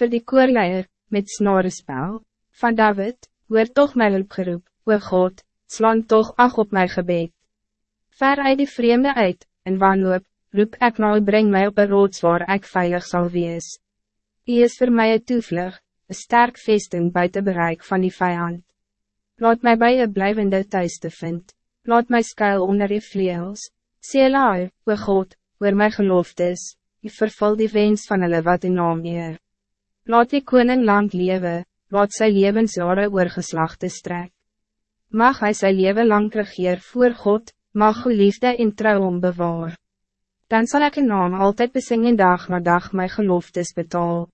voor die koorleier, met snorespel, van David, hoor toch my hulpgeroep, o God, slaan toch ag op my gebed. Ver uit die vreemde uit, in wanhoop, roep ek nou breng mij op een rots waar ek veilig zal wees. Hy is voor mij een toevlug, een sterk vesting buiten bereik van die vijand. Laat mij bij je blijvende thuis te vind. Laat mij skuil onder je vleels. Sela, o God, waar my geloof is, jy vervul die wens van hulle wat in naam eer. Laat die koning lang lewe, laat sy levensjare oorgeslachte strek. Mag hij zijn leven lang regeer voor God, mag uw liefde in trouw om bewaar. Dan zal ik een naam altijd besingen dag na dag mijn geloftes betaal.